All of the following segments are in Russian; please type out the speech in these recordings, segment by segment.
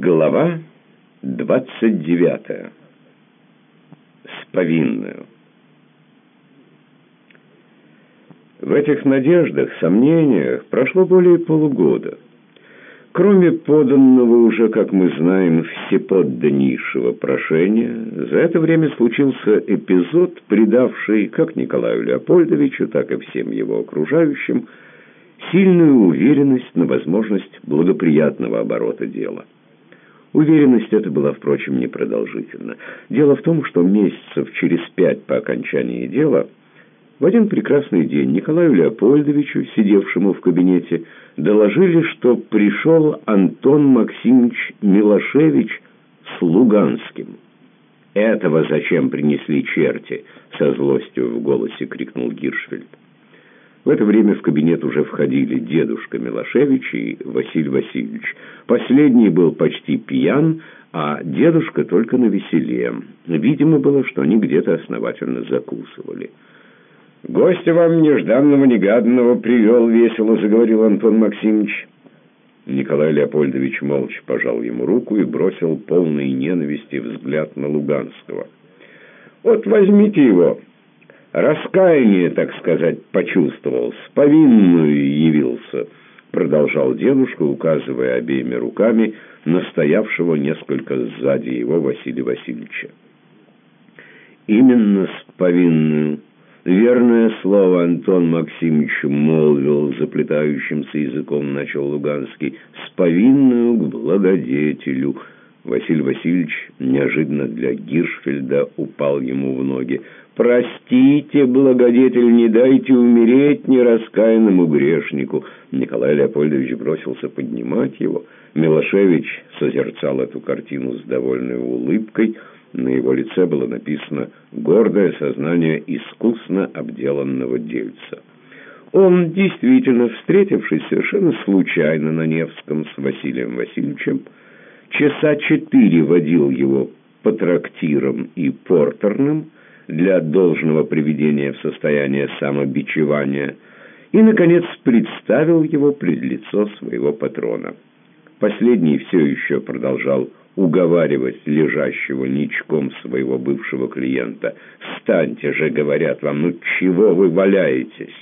Глава 29. С повинную. В этих надеждах, сомнениях прошло более полугода. Кроме поданного уже, как мы знаем, всеподданнейшего прошения, за это время случился эпизод, придавший как Николаю Леопольдовичу, так и всем его окружающим сильную уверенность на возможность благоприятного оборота дела. Уверенность эта была, впрочем, непродолжительна. Дело в том, что месяцев через пять по окончании дела в один прекрасный день Николаю Леопольдовичу, сидевшему в кабинете, доложили, что пришел Антон Максимович Милошевич с Луганским. «Этого зачем принесли черти?» — со злостью в голосе крикнул Гиршфельд. В это время в кабинет уже входили дедушка Милошевич и Василий Васильевич. Последний был почти пьян, а дедушка только на веселе. Видимо было, что они где-то основательно закусывали. «Гостя вам нежданного-негаданного привел», — весело заговорил Антон Максимович. Николай Леопольдович молча пожал ему руку и бросил полный ненависти взгляд на Луганского. «Вот возьмите его». Раскаяние, так сказать, почувствовал, с повинную явился, продолжал дедушка, указывая обеими руками на стоявшего несколько сзади его Василия Васильевича. Именно с повинную, верное слово Антон Максимович молвил, заплетающимся языком начал Луганский, с повинную к благодетелю – Василий Васильевич неожиданно для Гиршфельда упал ему в ноги. «Простите, благодетель, не дайте умереть нераскаянному грешнику!» Николай Леопольдович бросился поднимать его. Милошевич созерцал эту картину с довольной улыбкой. На его лице было написано «гордое сознание искусно обделанного дельца». Он, действительно, встретившись совершенно случайно на Невском с Василием Васильевичем, часа четыре водил его по трактирам и портерным для должного приведения в состояние самобичевания и, наконец, представил его пред лицо своего патрона. Последний все еще продолжал уговаривать лежащего ничком своего бывшего клиента. «Встаньте же, — говорят вам, — ну чего вы валяетесь?»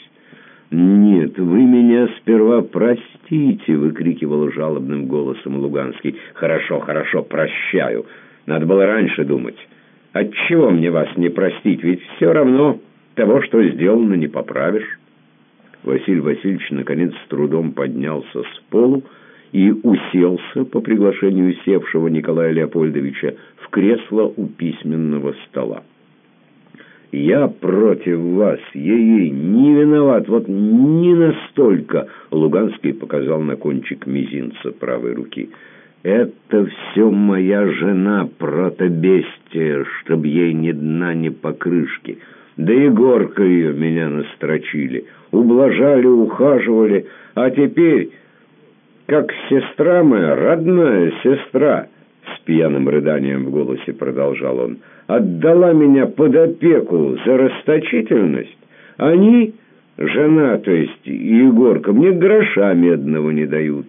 «Нет, вы меня сперва простите!» — выкрикивал жалобным голосом Луганский. «Хорошо, хорошо, прощаю. Надо было раньше думать. Отчего мне вас не простить? Ведь все равно того, что сделано, не поправишь». Василий Васильевич наконец с трудом поднялся с полу и уселся по приглашению севшего Николая Леопольдовича в кресло у письменного стола. Я против вас, ей-ей, не виноват, вот не настолько, Луганский показал на кончик мизинца правой руки. Это все моя жена, протобестия, чтоб ей ни дна, ни покрышки. Да и горка ее меня настрочили, ублажали, ухаживали, а теперь, как сестра моя, родная сестра, с пьяным рыданием в голосе продолжал он, — отдала меня под опеку за расточительность, они, жена, то есть Егорка, мне гроша медного не дают.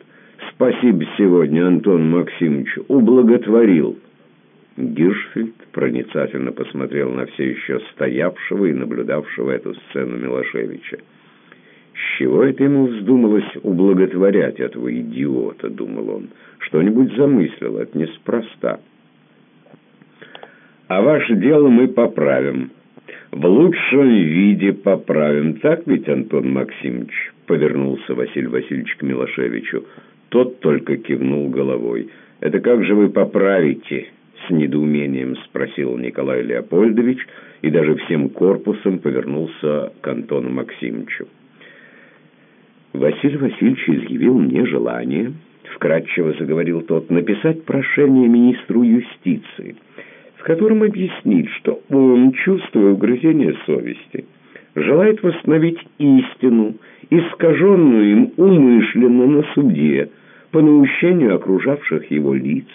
Спасибо сегодня, Антон Максимович, ублаготворил». Гиршфельд проницательно посмотрел на все еще стоявшего и наблюдавшего эту сцену Милошевича. «С чего это ему вздумалось ублаготворять этого идиота?» — думал он. «Что-нибудь замыслил, это неспроста». А ваше дело мы поправим. В лучшем виде поправим. Так ведь, Антон Максимович?» Повернулся Василий Васильевич к Милошевичу. Тот только кивнул головой. «Это как же вы поправите?» С недоумением спросил Николай Леопольдович и даже всем корпусом повернулся к Антону Максимовичу. Василий Васильевич изъявил мне желание, вкратчиво заговорил тот, написать прошение министру юстиции – которым объяснить, что он, чувствуя угрызение совести, желает восстановить истину, искаженную им умышленно на суде, по наущению окружавших его лиц,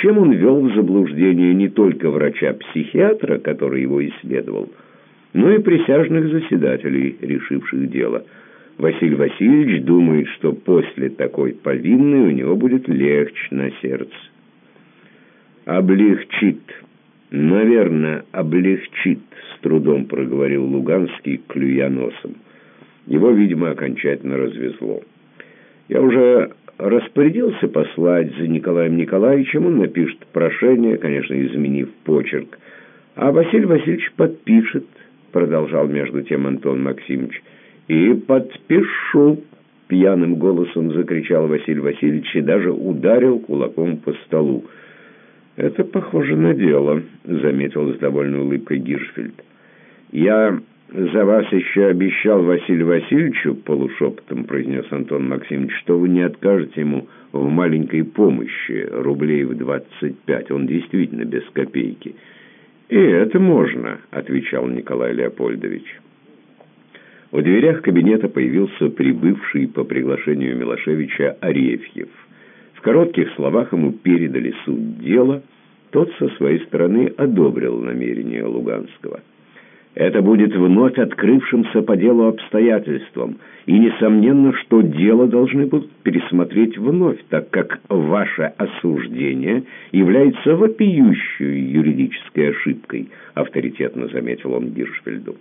чем он ввел в заблуждение не только врача-психиатра, который его исследовал, но и присяжных заседателей, решивших дело. Василий Васильевич думает, что после такой повинной у него будет легче на сердце. «Облегчит. Наверное, облегчит», — с трудом проговорил Луганский, клюя носом. Его, видимо, окончательно развезло. «Я уже распорядился послать за Николаем Николаевичем, он напишет прошение, конечно, изменив почерк, а Василий Васильевич подпишет, продолжал между тем Антон Максимович, и подпишу, пьяным голосом закричал Василий Васильевич и даже ударил кулаком по столу. «Это похоже на дело», — заметил с довольной улыбкой Гиршфельд. «Я за вас еще обещал Василию Васильевичу, — полушепотом произнес Антон Максимович, — что вы не откажете ему в маленькой помощи, рублей в двадцать пять. Он действительно без копейки». «И это можно», — отвечал Николай Леопольдович. В дверях кабинета появился прибывший по приглашению Милошевича Арефьев. В коротких словах ему передали суть дела, тот со своей стороны одобрил намерение Луганского. Это будет вновь открывшимся по делу обстоятельством, и несомненно, что дело должны будут пересмотреть вновь, так как ваше осуждение является вопиющей юридической ошибкой, авторитетно заметил он Гиршфельду.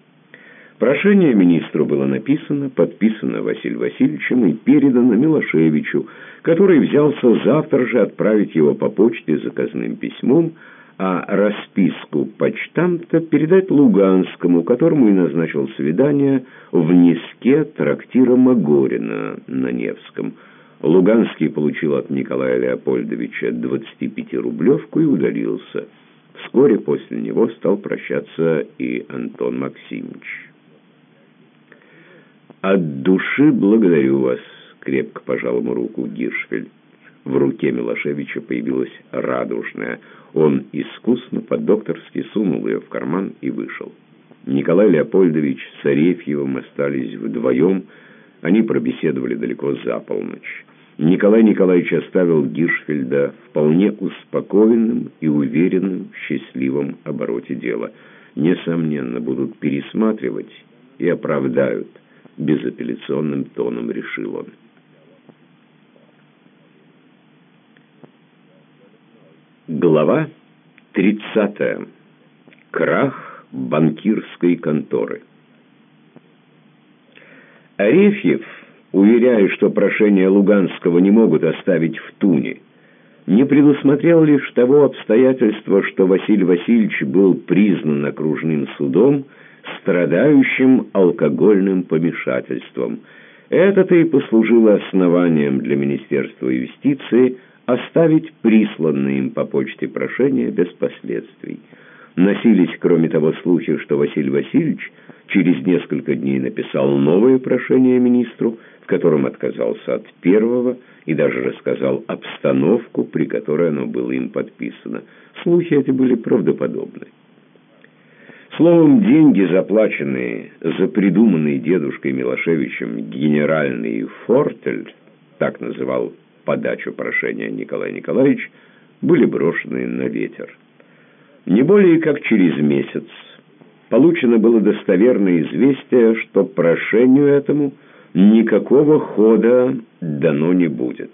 Прошение министру было написано, подписано Василием Васильевичем и передано Милошевичу, который взялся завтра же отправить его по почте заказным письмом, а расписку почтамта передать Луганскому, которому и назначил свидание в Ниске трактира Магорина на Невском. Луганский получил от Николая Леопольдовича 25-рублевку и удалился. Вскоре после него стал прощаться и Антон Максимович. «От души благодарю вас», — крепко пожал ему руку Гиршфельд. В руке Милошевича появилась радужная. Он искусно по-докторски сунул ее в карман и вышел. Николай Леопольдович с Арефьевым остались вдвоем. Они пробеседовали далеко за полночь. Николай Николаевич оставил Гиршфельда вполне успокоенным и уверенным в счастливом обороте дела. Несомненно, будут пересматривать и оправдают безапелляционным тоном решил он. Глава 30. Крах банкирской конторы. Арефьев, уверяя, что прошение Луганского не могут оставить в Туне, не предусмотрел лишь того обстоятельства, что Василий Васильевич был признан окружным судом страдающим алкогольным помешательством. Это-то и послужило основанием для Министерства юстиции оставить присланные им по почте прошения без последствий. Носились, кроме того, слухи, что Василий Васильевич через несколько дней написал новое прошение министру, в котором отказался от первого и даже рассказал обстановку, при которой оно было им подписано. Слухи эти были правдоподобны. Словом, деньги, заплаченные за придуманный дедушкой Милошевичем генеральный фортель, так называл подачу прошения Николай Николаевич, были брошены на ветер. Не более как через месяц получено было достоверное известие, что прошению этому никакого хода дано не будет.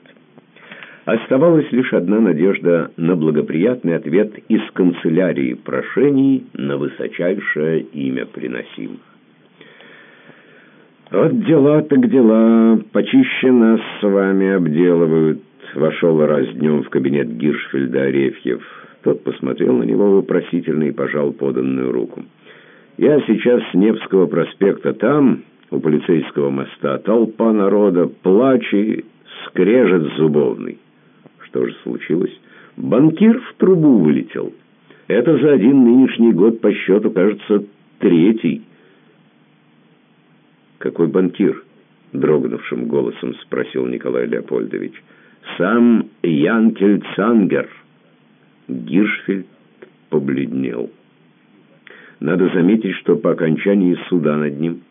Оставалась лишь одна надежда на благоприятный ответ из канцелярии прошений на высочайшее имя приносимых. «Вот дела так дела, почище нас с вами обделывают», — вошел раз днем в кабинет Гиршфельда Арефьев. Тот посмотрел на него вопросительно и пожал поданную руку. «Я сейчас с Невского проспекта там, у полицейского моста, толпа народа, плач и скрежет зубовный». Что же случилось? Банкир в трубу вылетел. Это за один нынешний год по счету, кажется, третий. «Какой банкир?» — дрогнувшим голосом спросил Николай Леопольдович. «Сам Янкель Цангер». Гиршфельд побледнел. Надо заметить, что по окончании суда над ним,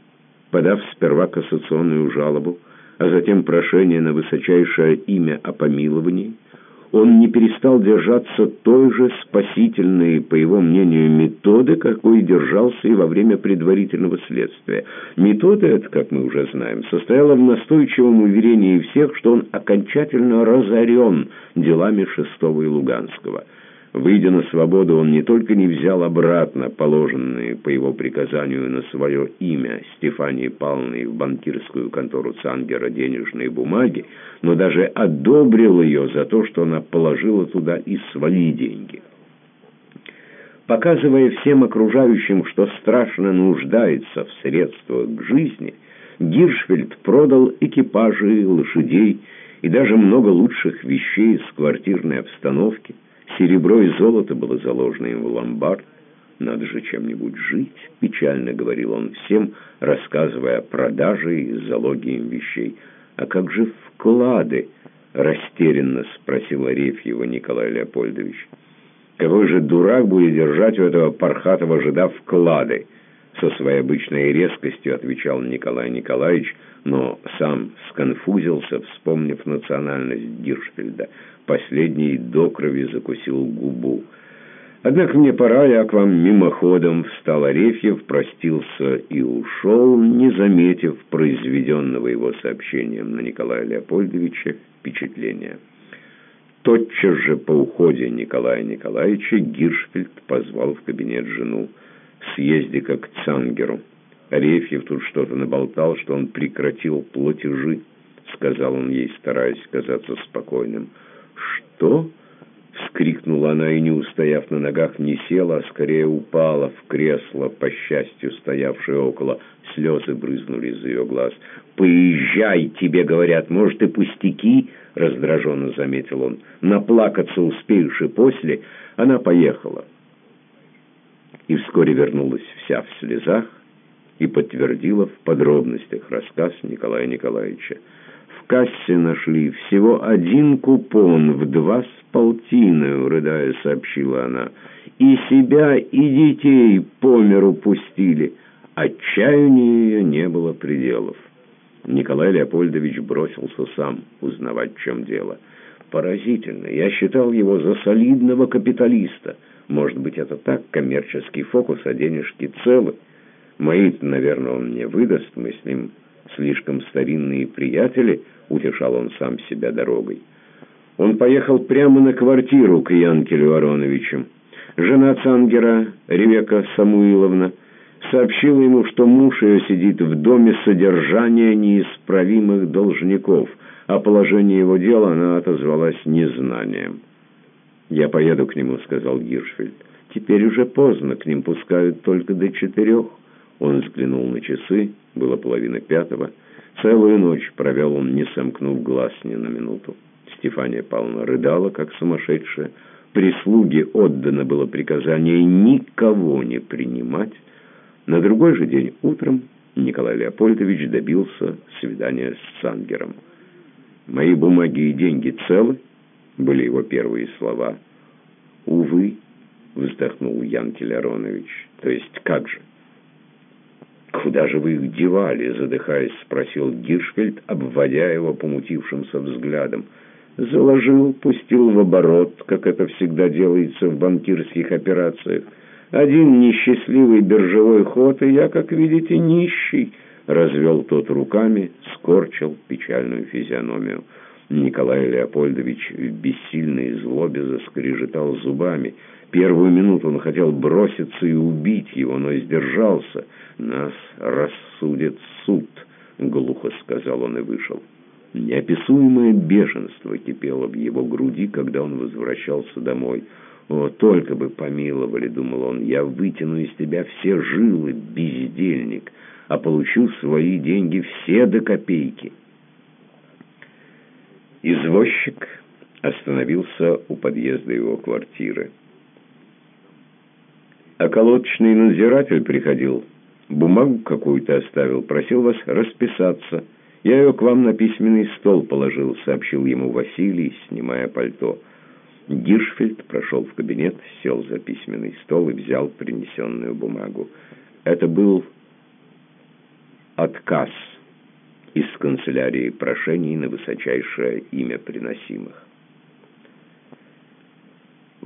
подав сперва кассационную жалобу, а затем прошение на высочайшее имя о помиловании, он не перестал держаться той же спасительной, по его мнению, методы, какой держался и во время предварительного следствия. Метода эта, как мы уже знаем, состояла в настойчивом уверении всех, что он окончательно разорен делами Шестого и Луганского. Выйдя на свободу, он не только не взял обратно положенные по его приказанию на свое имя Стефании Павловны в банкирскую контору Цангера денежные бумаги, но даже одобрил ее за то, что она положила туда и свои деньги. Показывая всем окружающим, что страшно нуждается в средствах к жизни, Гиршфельд продал экипажи, лошадей и даже много лучших вещей из квартирной обстановки – Серебро и золото было заложено им в ломбард. «Надо же чем-нибудь жить», — печально говорил он всем, рассказывая о продаже и залоге им вещей. «А как же вклады?» — растерянно спросил Арефьева Николай Леопольдович. «Какой же дурак будет держать у этого пархатого жида вклады?» Со своей обычной резкостью отвечал Николай Николаевич, но сам сконфузился, вспомнив национальность Гиршфельда. Последний до крови закусил губу. «Однако мне пора, я к вам мимоходом», — встал Арефьев, простился и ушел, не заметив произведенного его сообщением на Николая Леопольдовича впечатления. Тотчас же по уходе Николая Николаевича Гиршфельд позвал в кабинет жену. «Съезди-ка к Цангеру». Арефьев тут что-то наболтал, что он прекратил платежи, — сказал он ей, стараясь казаться спокойным. «Что?» — вскрикнула она и, не устояв на ногах, не села, а скорее упала в кресло, по счастью, стоявшее около. Слезы брызнули из ее глаз. «Поезжай, тебе говорят, может, и пустяки?» — раздраженно заметил он. «Наплакаться успеешь и после». Она поехала. И вскоре вернулась вся в слезах и подтвердила в подробностях рассказ Николая Николаевича кассе нашли всего один купон в два с полтиною, рыдая, сообщила она. И себя, и детей по миру пустили. Отчаянию ее не было пределов. Николай Леопольдович бросился сам узнавать, в чем дело. Поразительно. Я считал его за солидного капиталиста. Может быть, это так, коммерческий фокус, а денежки целы. мои наверное, он мне выдаст, мы с ним слишком старинные приятели — утешал он сам себя дорогой. Он поехал прямо на квартиру к Янкелю Ароновичу. Жена Цангера, Ревека Самуиловна, сообщила ему, что муж ее сидит в доме содержания неисправимых должников. О положении его дела она отозвалась незнанием. «Я поеду к нему», — сказал Гиршфельд. «Теперь уже поздно, к ним пускают только до четырех». Он взглянул на часы, было половина пятого. Целую ночь провел он, не сомкнув глаз ни на минуту. Стефания Павловна рыдала, как сумасшедшая. Прислуге отдано было приказание никого не принимать. На другой же день утром Николай Леопольдович добился свидания с Сангером. «Мои бумаги и деньги целы?» — были его первые слова. «Увы», — вздохнул Ян Телеронович. «То есть как же?» «Куда же вы их девали?» — задыхаясь, спросил Гиршфельд, обводя его помутившимся взглядом. «Заложил, пустил в оборот, как это всегда делается в банкирских операциях. Один несчастливый биржевой ход, и я, как видите, нищий». Развел тот руками, скорчил печальную физиономию. Николай Леопольдович в бессильной злобе заскрежетал зубами. Первую минуту он хотел броситься и убить его, но сдержался — «Нас рассудит суд», — глухо сказал он и вышел. Неописуемое бешенство кипело в его груди, когда он возвращался домой. «О, только бы помиловали», — думал он, — «я вытяну из тебя все жилы, бездельник, а получу свои деньги все до копейки». Извозчик остановился у подъезда его квартиры. Околоточный надзиратель приходил Бумагу какую-то оставил, просил вас расписаться. Я ее к вам на письменный стол положил», — сообщил ему Василий, снимая пальто. Гиршфельд прошел в кабинет, сел за письменный стол и взял принесенную бумагу. Это был отказ из канцелярии прошений на высочайшее имя приносимых.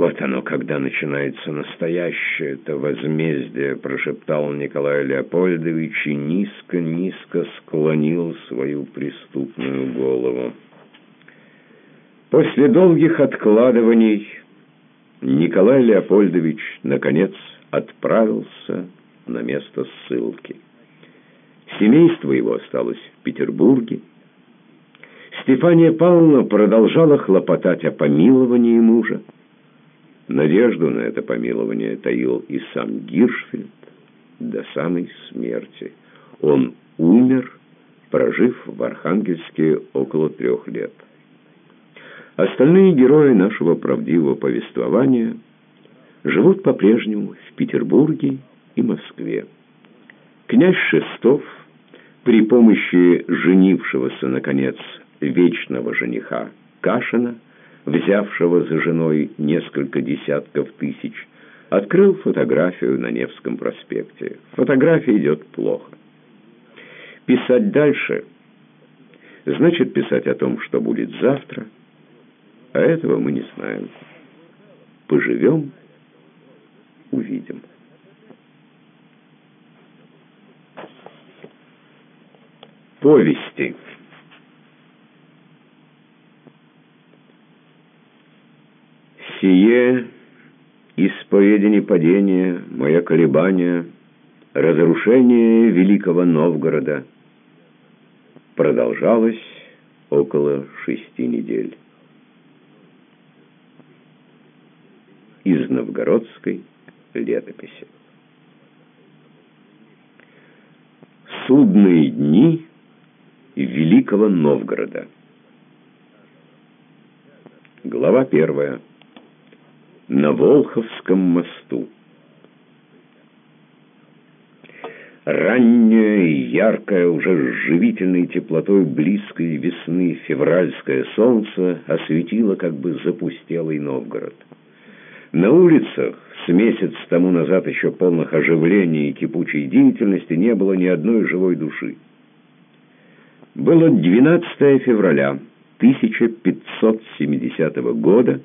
«Вот оно, когда начинается настоящее это возмездие», — прошептал Николай Леопольдович и низко-низко склонил свою преступную голову. После долгих откладываний Николай Леопольдович, наконец, отправился на место ссылки. Семейство его осталось в Петербурге. Стефания Павловна продолжала хлопотать о помиловании мужа. Надежду на это помилование таил и сам Гиршфельд до самой смерти. Он умер, прожив в Архангельске около трех лет. Остальные герои нашего правдивого повествования живут по-прежнему в Петербурге и Москве. Князь Шестов при помощи женившегося, наконец, вечного жениха Кашина, взявшего за женой несколько десятков тысяч, открыл фотографию на Невском проспекте. Фотография идет плохо. Писать дальше значит писать о том, что будет завтра, а этого мы не знаем. Поживем, увидим. Повести. Сие исповедение падения, мое колебание, разрушение великого Новгорода продолжалось около шести недель. Из новгородской летописи. Судные дни Великого Новгорода. Глава первая на Волховском мосту. Ранняя и яркая, уже с живительной теплотой близкой весны февральское солнце осветило как бы запустелый Новгород. На улицах с месяц тому назад еще полных оживления и кипучей деятельности не было ни одной живой души. Было 12 февраля 1570 года,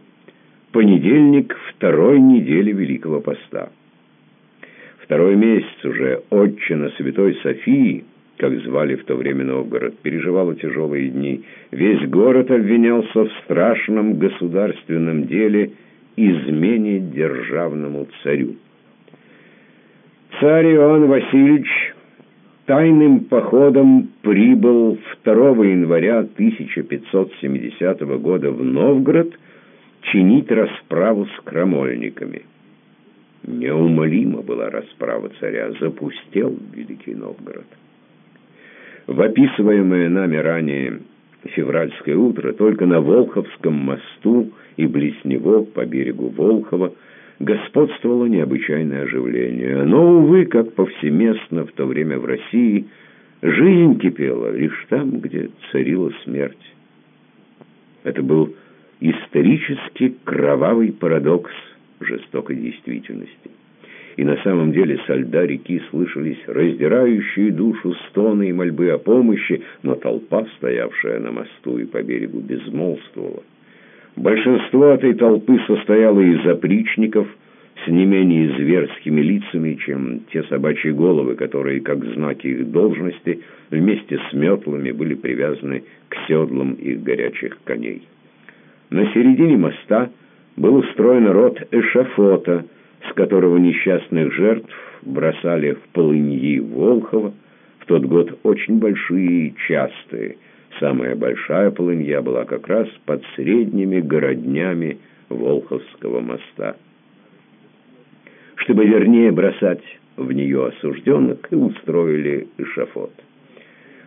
понедельник второй недели Великого Поста. Второй месяц уже отчина Святой Софии, как звали в то время Новгород, переживала тяжелые дни. Весь город обвинялся в страшном государственном деле измене державному царю. Царь Иоанн Васильевич тайным походом прибыл 2 января 1570 года в Новгород – чинить расправу с крамольниками. Неумолима была расправа царя, запустел Великий Новгород. В описываемое нами ранее февральское утро только на Волховском мосту и близ него, по берегу Волхова, господствовало необычайное оживление. Но, увы, как повсеместно в то время в России, жизнь кипела лишь там, где царила смерть. Это был исторически кровавый парадокс жестокой действительности. И на самом деле со льда реки слышались раздирающие душу стоны и мольбы о помощи, но толпа, стоявшая на мосту и по берегу, безмолвствовала. Большинство этой толпы состояло из опричников с не менее зверскими лицами, чем те собачьи головы, которые, как знаки их должности, вместе с метлами были привязаны к седлам их горячих коней. На середине моста был устроен рот эшафота, с которого несчастных жертв бросали в полыньи Волхова, в тот год очень большие и частые. Самая большая полынья была как раз под средними городнями Волховского моста. Чтобы вернее бросать в нее осужденных, и устроили эшафот.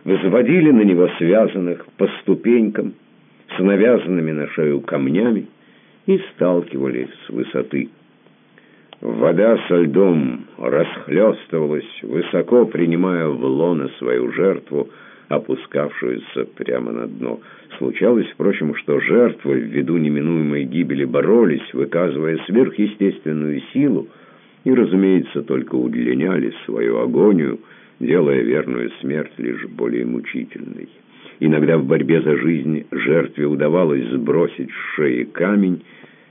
Возводили на него связанных по ступенькам, с навязанными на шею камнями и сталкивались с высоты. Вода со льдом расхлестывалась, высоко принимая в лоно свою жертву, опускавшуюся прямо на дно. Случалось, впрочем, что жертвы ввиду неминуемой гибели боролись, выказывая сверхъестественную силу, и, разумеется, только удлиняли свою агонию, делая верную смерть лишь более мучительной. Иногда в борьбе за жизнь жертве удавалось сбросить с шеи камень,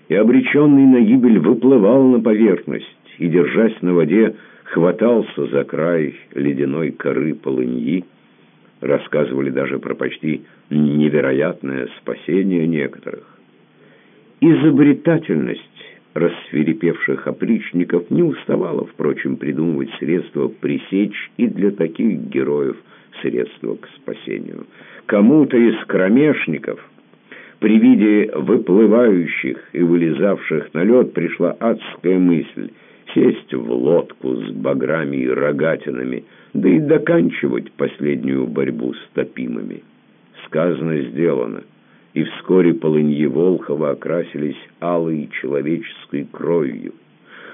и обреченный на гибель выплывал на поверхность и, держась на воде, хватался за край ледяной коры полыньи. Рассказывали даже про почти невероятное спасение некоторых. Изобретательность рассверепевших опричников не уставала, впрочем, придумывать средства пресечь и для таких героев средства к спасению. Кому-то из кромешников при виде выплывающих и вылезавших на лед пришла адская мысль сесть в лодку с баграми и рогатинами, да и доканчивать последнюю борьбу с топимыми. Сказано, сделано и вскоре полыньи Волхова окрасились алой человеческой кровью.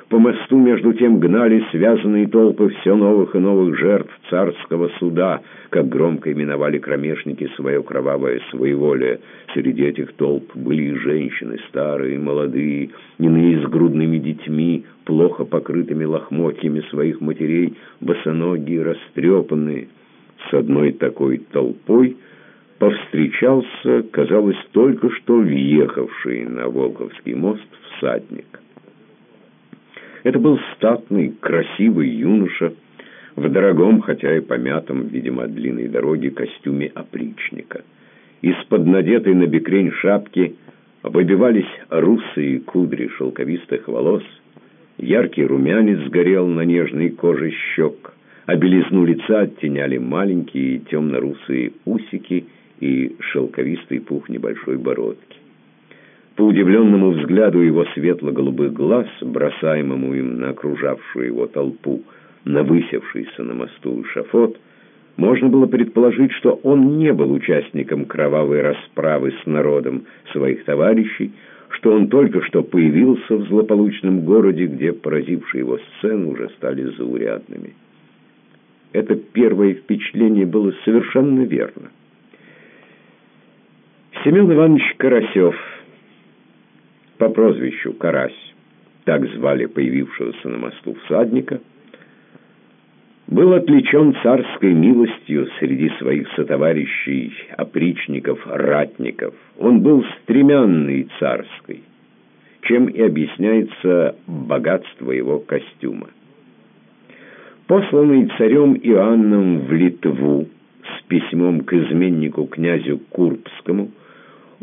По мосту между тем гнали связанные толпы все новых и новых жертв царского суда, как громко именовали кромешники свое кровавое своеволие. Среди этих толп были и женщины, старые, молодые, иные с грудными детьми, плохо покрытыми лохмотьями своих матерей, босоногие, растрепанные. С одной такой толпой — повстречался, казалось, только что въехавший на Волковский мост всадник. Это был статный, красивый юноша в дорогом, хотя и помятом, видимо, от длинной дороги, костюме опричника. Из-под надетой на бекрень шапки выбивались русые кудри шелковистых волос, яркий румянец сгорел на нежной коже щек, а белизну лица оттеняли маленькие темно-русые усики и шелковистый пух небольшой бородки. По удивленному взгляду его светло-голубых глаз, бросаемому им на окружавшую его толпу, на высевшийся на мосту шафот, можно было предположить, что он не был участником кровавой расправы с народом своих товарищей, что он только что появился в злополучном городе, где поразившие его сцены уже стали заурядными. Это первое впечатление было совершенно верно. Семен Иванович Карасев, по прозвищу Карась, так звали появившегося на мосту всадника, был отличен царской милостью среди своих сотоварищей, опричников, ратников. Он был стремянный царской, чем и объясняется богатство его костюма. Посланный царем Иоанном в Литву с письмом к изменнику князю Курбскому –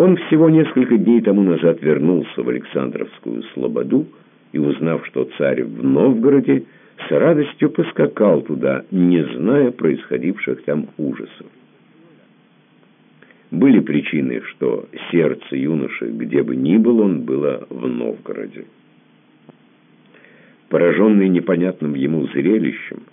он всего несколько дней тому назад вернулся в Александровскую Слободу и, узнав, что царь в Новгороде, с радостью поскакал туда, не зная происходивших там ужасов. Были причины, что сердце юноши, где бы ни был он, было в Новгороде. Пораженный непонятным ему зрелищем,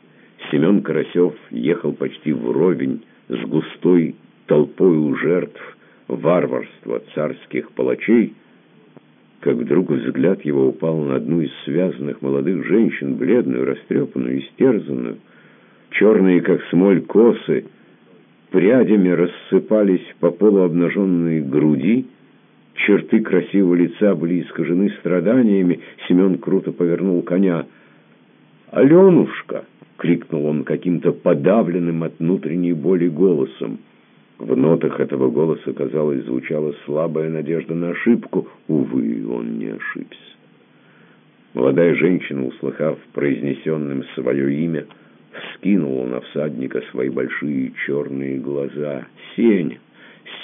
Семен Карасев ехал почти вровень с густой толпой у жертв, варварства царских палачей, как вдруг взгляд его упал на одну из связанных молодых женщин, бледную, растрепанную, истерзанную. Черные, как смоль, косы прядями рассыпались по полуобнаженной груди, черты красивого лица были искажены страданиями. Семен круто повернул коня. «Аленушка!» — крикнул он каким-то подавленным от внутренней боли голосом. В нотах этого голоса, казалось, звучала слабая надежда на ошибку. Увы, он не ошибся. Молодая женщина, услыхав произнесенным свое имя, вскинула на всадника свои большие черные глаза. «Сень!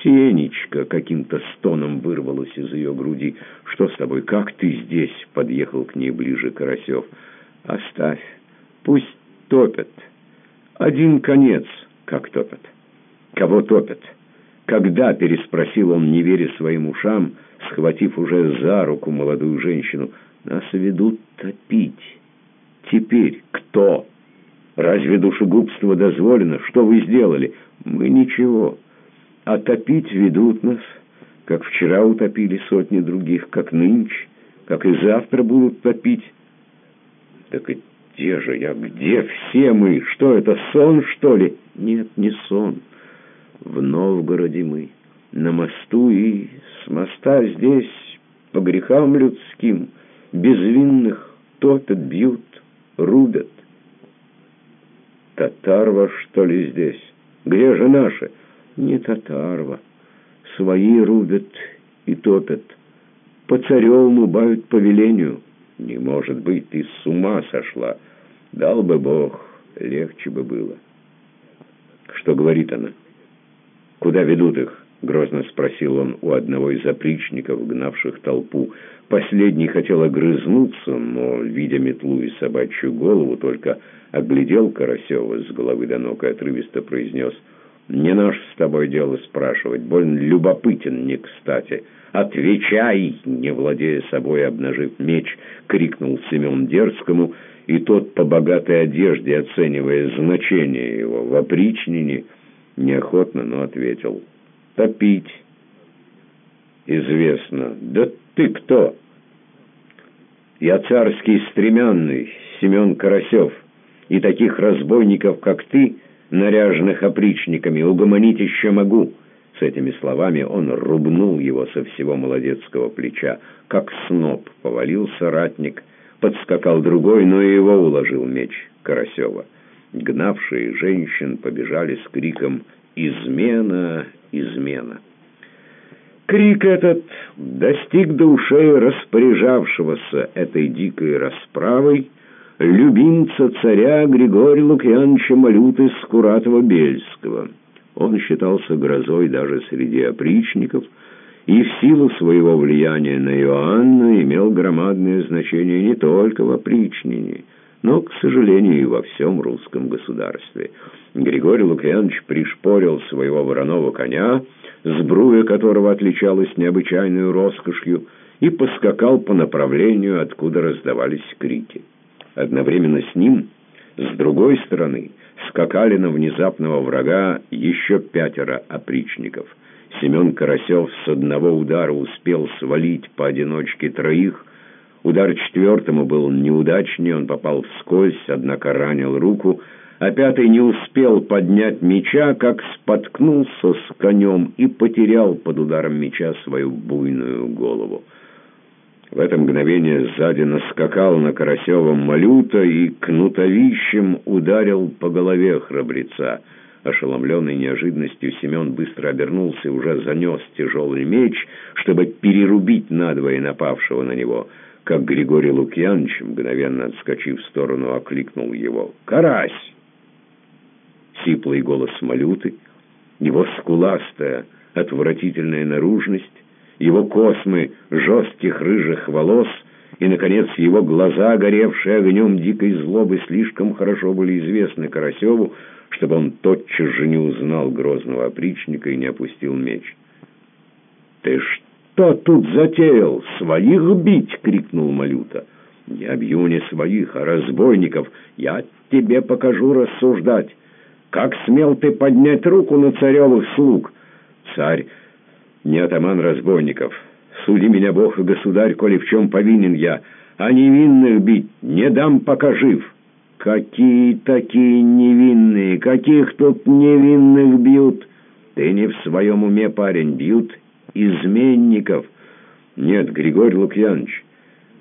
Сенечка!» — каким-то стоном вырвалось из ее груди. «Что с тобой? Как ты здесь?» — подъехал к ней ближе Карасев. «Оставь. Пусть топят. Один конец, как топят». «Кого топят?» «Когда?» — переспросил он, не веря своим ушам, схватив уже за руку молодую женщину. «Нас ведут топить. Теперь кто? Разве душегубство дозволено? Что вы сделали?» «Мы ничего. А топить ведут нас, как вчера утопили сотни других, как нынче, как и завтра будут топить». «Так и где же я? Где все мы? Что это, сон, что ли?» «Нет, не сон» в Новгороде мы, на мосту и с моста здесь, по грехам людским, безвинных топят, бьют, рубят. Татарва, что ли, здесь? Где же наши? Не татарва. Свои рубят и топят. По царевому бают по велению. Не может быть, ты с ума сошла. Дал бы Бог, легче бы было. Что говорит она? Куда ведут их? грозно спросил он у одного из опричников, гнавших толпу. Последний хотел огрызнуться, но, видя метлу и собачью голову, только оглядел Карасева с головы до ног и отрывисто произнес «Не наш с тобой дело спрашивать, больно любопытен не кстати». «Отвечай!» — не владея собой, обнажив меч, крикнул Семен Дерзкому, и тот, по богатой одежде, оценивая значение его в опричнине, неохотно, но ответил «Топить». «Известно. Да ты кто?» «Я царский стремянный, Семен Карасев, и таких разбойников, как ты, наряженных опричниками, угомонить еще могу». С этими словами он рубнул его со всего молодецкого плеча. Как сноп повалился ратник, подскакал другой, но и его уложил меч Карасева. Гнавшие женщин побежали с криком «Измена! Измена!». Крик этот достиг до ушей распоряжавшегося этой дикой расправой любимца царя Григория Лукьяновича Малюты Скуратова-Бельского — он считался грозой даже среди опричников и в силу своего влияния на Иоанна имел громадное значение не только в опричнине, но, к сожалению, и во всем русском государстве. Григорий Лукьянович пришпорил своего вороного коня, сбруя которого отличалась необычайной роскошью, и поскакал по направлению, откуда раздавались крики. Одновременно с ним, с другой стороны, скакали на внезапного врага еще пятеро опричников. Семен Карасев с одного удара успел свалить поодиночке троих. Удар четвертому был неудачнее, он попал вскользь, однако ранил руку, а пятый не успел поднять меча, как споткнулся с конем и потерял под ударом меча свою буйную голову. В это мгновение сзади наскакал на Карасевом Малюта и кнутовищем ударил по голове храбреца. Ошеломленный неожиданностью, Семен быстро обернулся и уже занес тяжелый меч, чтобы перерубить надвое напавшего на него, как Григорий Лукьянович, мгновенно отскочив в сторону, окликнул его. «Карась!» Сиплый голос Малюты, его скуластая, отвратительная наружность, его космы жестких рыжих волос и, наконец, его глаза, горевшие огнем дикой злобы, слишком хорошо были известны Карасеву, чтобы он тотчас же не узнал грозного опричника и не опустил меч. «Ты что тут затеял? Своих бить!» — крикнул Малюта. «Я бью не своих, а разбойников. Я тебе покажу рассуждать. Как смел ты поднять руку на царевых слуг?» Царь не атаман разбойников. Суди меня, Бог и государь, коли в чем повинен я, а невинных бить не дам, пока жив». «Какие такие невинные? Каких тут невинных бьют?» «Ты не в своем уме, парень, бьют изменников». «Нет, Григорий Лукьянович,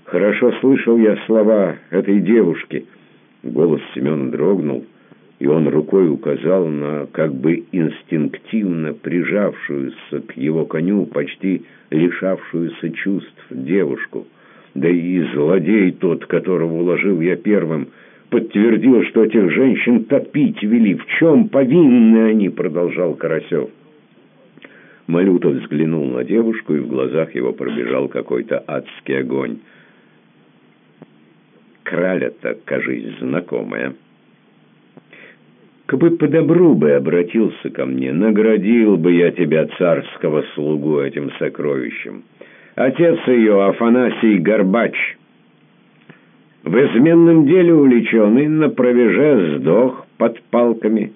хорошо слышал я слова этой девушки». Голос Семена дрогнул и он рукой указал на как бы инстинктивно прижавшуюся к его коню, почти лишавшуюся чувств девушку. Да и злодей тот, которого уложил я первым, подтвердил, что этих женщин топить вели. В чем повинны они, продолжал Карасев. Малюта взглянул на девушку, и в глазах его пробежал какой-то адский огонь. Краля-то, кажись, знакомая. Кабы по добру бы обратился ко мне, наградил бы я тебя, царского слугу, этим сокровищем. Отец ее, Афанасий Горбач, в изменном деле увлеченный, на провеже сдох под палками.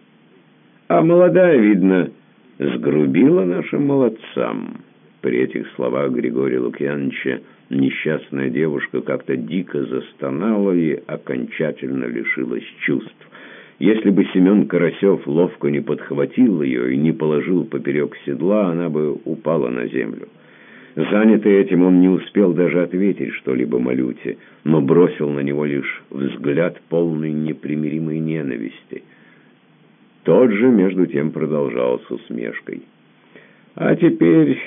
А молодая, видно, сгрубила нашим молодцам. При этих словах Григория Лукьяновича несчастная девушка как-то дико застонала и окончательно лишилась чувств. Если бы Семен Карасев ловко не подхватил ее и не положил поперек седла, она бы упала на землю. Занятый этим, он не успел даже ответить что-либо Малюте, но бросил на него лишь взгляд полный непримиримой ненависти. Тот же, между тем, продолжал с усмешкой. «А теперь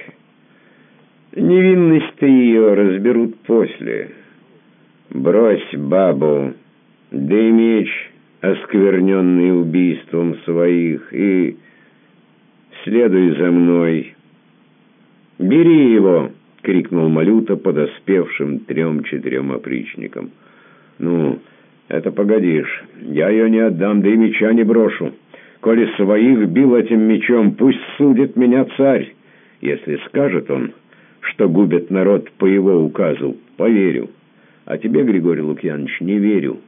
невинность-то ее разберут после. Брось бабу, да и меч» оскверненный убийством своих, и следуй за мной, «Бери его!» — крикнул Малюта подоспевшим трем-четырем опричникам. «Ну, это погодишь, я ее не отдам, да и меча не брошу. Коли своих бил этим мечом, пусть судит меня царь. Если скажет он, что губит народ по его указу, поверю. А тебе, Григорий Лукьянович, не верю.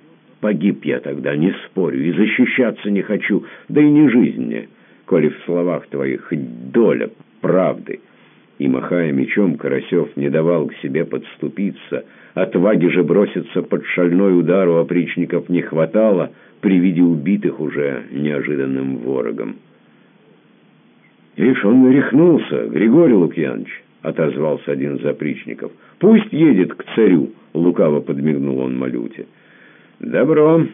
Погиб я тогда, не спорю, и защищаться не хочу, да и не жизнь мне, коли в словах твоих доля правды». И, махая мечом, Карасев не давал к себе подступиться. Отваги же броситься под шальной удар у опричников не хватало при виде убитых уже неожиданным ворогом. «Видишь, он рехнулся, Григорий Лукьянович», — отозвался один из опричников. «Пусть едет к царю», — лукаво подмигнул он Малюте. «Добро».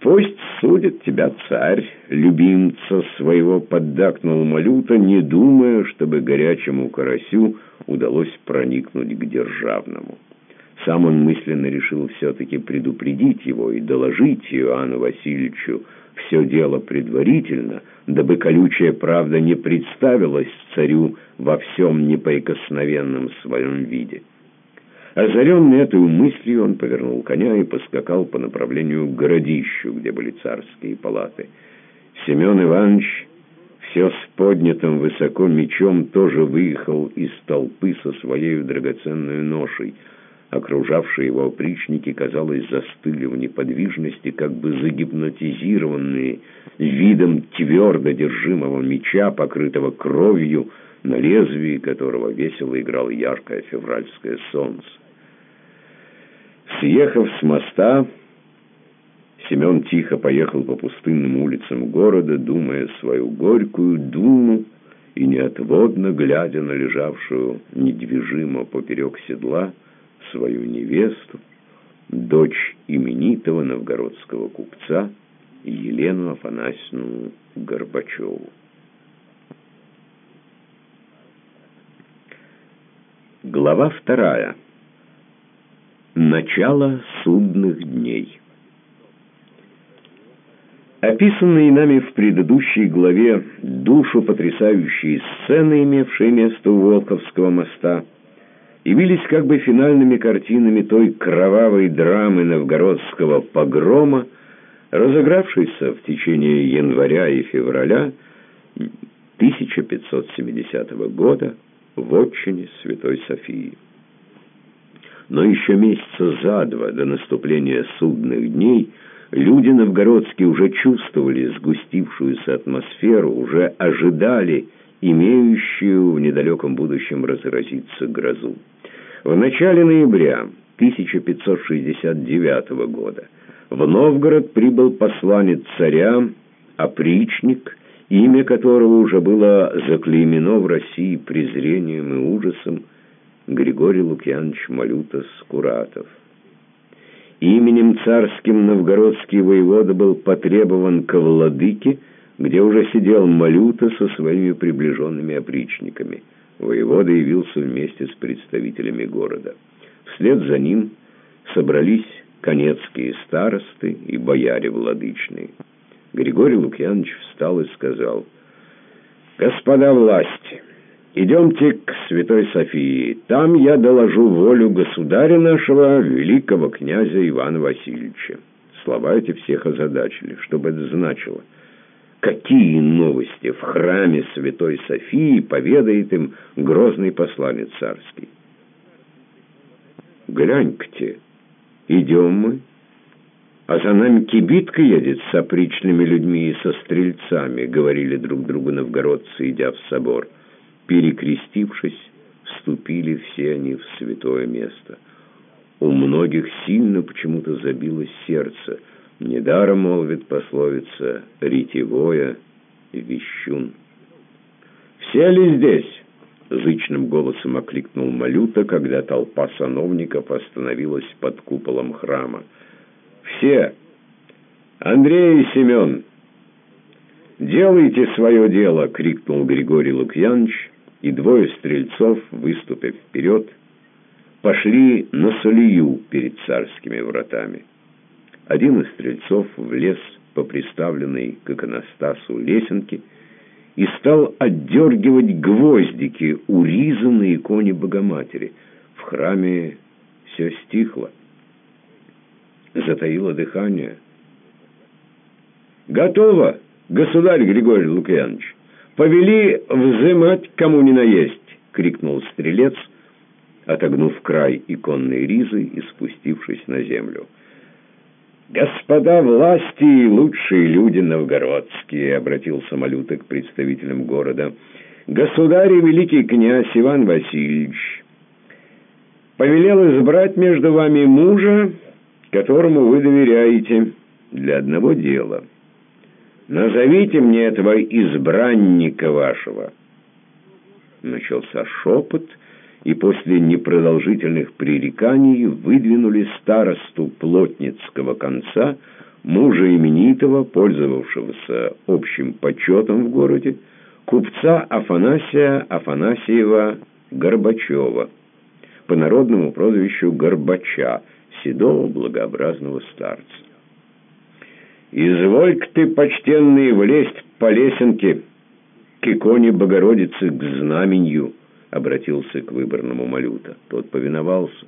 «Пусть судит тебя царь, любимца своего», — поддакнул Малюта, не думая, чтобы горячему карасю удалось проникнуть к державному. Сам он мысленно решил все-таки предупредить его и доложить Иоанну Васильевичу все дело предварительно, дабы колючая правда не представилась царю во всем неприкосновенном своем виде. Озаренный этой мыслью, он повернул коня и поскакал по направлению к городищу, где были царские палаты. Семен Иванович, все с поднятым высоко мечом, тоже выехал из толпы со своей драгоценной ношей. Окружавшие его опричники, казалось, застыли в неподвижности, как бы загипнотизированные видом твердо держимого меча, покрытого кровью, на лезвии которого весело играло яркое февральское солнце. Съехав с моста, Семен тихо поехал по пустынным улицам города, думая свою горькую думу и неотводно глядя на лежавшую недвижимо поперек седла свою невесту, дочь именитого новгородского купца Елену Афанасьевну Горбачеву. Глава вторая. Начало судных дней. Описанные нами в предыдущей главе душу потрясающие сцены, имевшие место у Волковского моста, явились как бы финальными картинами той кровавой драмы новгородского погрома, разыгравшейся в течение января и февраля 1570 года в отчине Святой Софии. Но еще месяца за два до наступления судных дней люди новгородские уже чувствовали сгустившуюся атмосферу, уже ожидали имеющую в недалеком будущем разразиться грозу. В начале ноября 1569 года в Новгород прибыл посланец царя, опричник, имя которого уже было заклеймено в России презрением и ужасом, Григорий Лукьянович Малюта Скуратов. Именем царским новгородский воевода был потребован к владыке, где уже сидел Малюта со своими приближенными опричниками. Воевода явился вместе с представителями города. Вслед за ним собрались конецкие старосты и бояре владычные. Григорий Лукьянович встал и сказал, «Господа власти, идемте к Святой Софии. Там я доложу волю государя нашего, великого князя Ивана Васильевича». Слова эти всех озадачили. Что бы это значило? Какие новости в храме Святой Софии поведает им грозный посланец царский? «Глянь-ка идем мы» а за нами кибитка едет с опричными людьми и со стрельцами», — говорили друг другу новгородцы, идя в собор. Перекрестившись, вступили все они в святое место. У многих сильно почему-то забилось сердце. Недаром молвит пословица «ретевое вещун». «Все ли здесь?» — зычным голосом окликнул Малюта, когда толпа сановников остановилась под куполом храма. Все. Андрей и Семен. «Делайте свое дело!» — крикнул Григорий Лукьянович, и двое стрельцов, выступив вперед, пошли на солью перед царскими вратами. Один из стрельцов влез по приставленной к иконостасу лесенке и стал отдергивать гвоздики у ризы на иконе Богоматери. В храме все стихло, затаило дыхание. «Готово, государь Григорий Лукьянович! Повели взымать, кому не наесть!» — крикнул стрелец, отогнув край иконной ризы и спустившись на землю. «Господа власти и лучшие люди новгородские», — обратился Малюта к представителям города, — «государь и великий князь Иван Васильевич повелел избрать между вами мужа, которому вы доверяете, для одного дела. Назовите мне этого избранника вашего». Начался шепот, — и после непродолжительных пререканий выдвинули старосту плотницкого конца, мужа именитого, пользовавшегося общим почетом в городе, купца Афанасия Афанасьева Горбачева, по народному прозвищу Горбача, седого благообразного старца. «Изволь-ка ты, почтенный, влезть по лесенке к иконе Богородицы, к знаменью», обратился к выборному Малюта. Тот повиновался.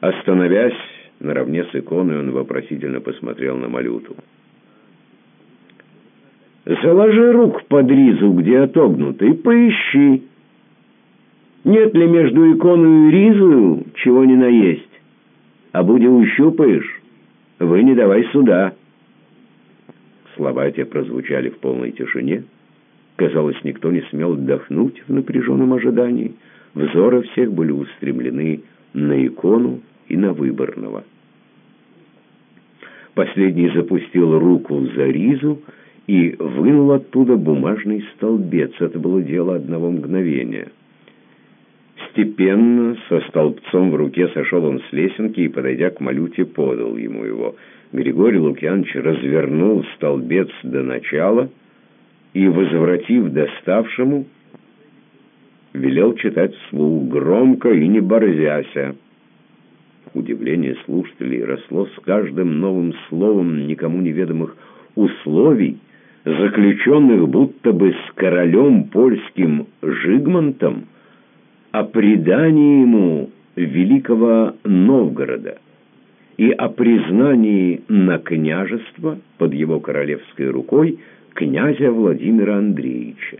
Остановясь наравне с иконой, он вопросительно посмотрел на Малюту. «Заложи рук под ризу, где отогнуты, и поищи, нет ли между иконой и ризою чего ни наесть. А будь ущупаешь, вы не давай сюда». Слова эти прозвучали в полной тишине, — Казалось, никто не смел вдохнуть в напряженном ожидании. Взоры всех были устремлены на икону и на выборного. Последний запустил руку за ризу и вынул оттуда бумажный столбец. Это было дело одного мгновения. Степенно, со столбцом в руке, сошел он с лесенки и, подойдя к Малюте, подал ему его. Григорий Лукьянович развернул столбец до начала — и, возвратив доставшему, велел читать вслух громко и не борзяся. Удивление слушателей росло с каждым новым словом никому неведомых условий, заключенных будто бы с королем польским Жигмонтом о предании ему великого Новгорода и о признании на княжество под его королевской рукой князя Владимира Андреевича.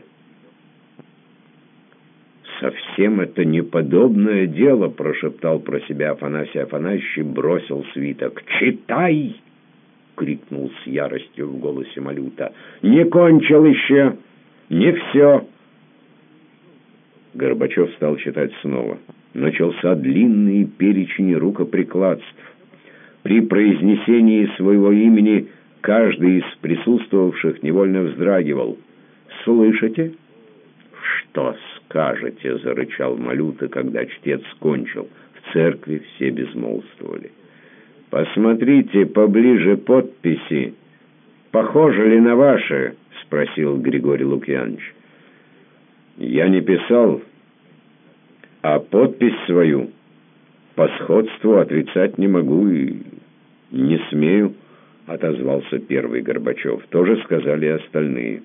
«Совсем это неподобное дело», — прошептал про себя Афанасий Афанасьевич и бросил свиток. «Читай!» — крикнул с яростью в голосе Малюта. «Не кончил еще! Не все!» Горбачев стал читать снова. Начался длинный перечень рукоприкладств. При произнесении своего имени Каждый из присутствовавших невольно вздрагивал. «Слышите?» «Что скажете?» — зарычал Малюта, когда чтец кончил. В церкви все безмолвствовали. «Посмотрите поближе подписи. Похожи ли на ваши?» — спросил Григорий Лукьянович. «Я не писал, а подпись свою по сходству отрицать не могу и не смею» отозвался первый Горбачев. Тоже сказали остальные.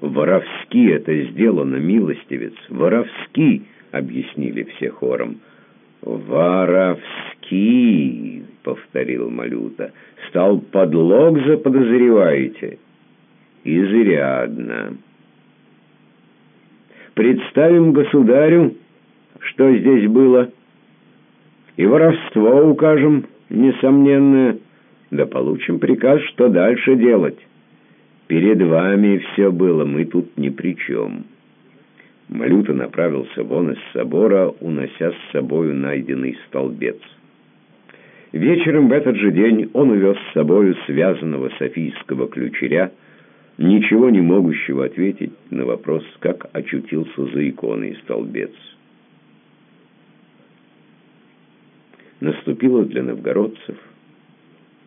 «Воровски это сделано, милостивец! Воровски!» — объяснили все хором. «Воровски!» — повторил Малюта. «Стал подлог заподозреваете?» «Изрядно!» «Представим государю, что здесь было, и воровство укажем, несомненное» да получим приказ, что дальше делать. Перед вами все было, мы тут ни при чем». Малюта направился вон из собора, унося с собою найденный столбец. Вечером в этот же день он увез с собою связанного софийского ключеря, ничего не могущего ответить на вопрос, как очутился за иконой столбец. Наступило для новгородцев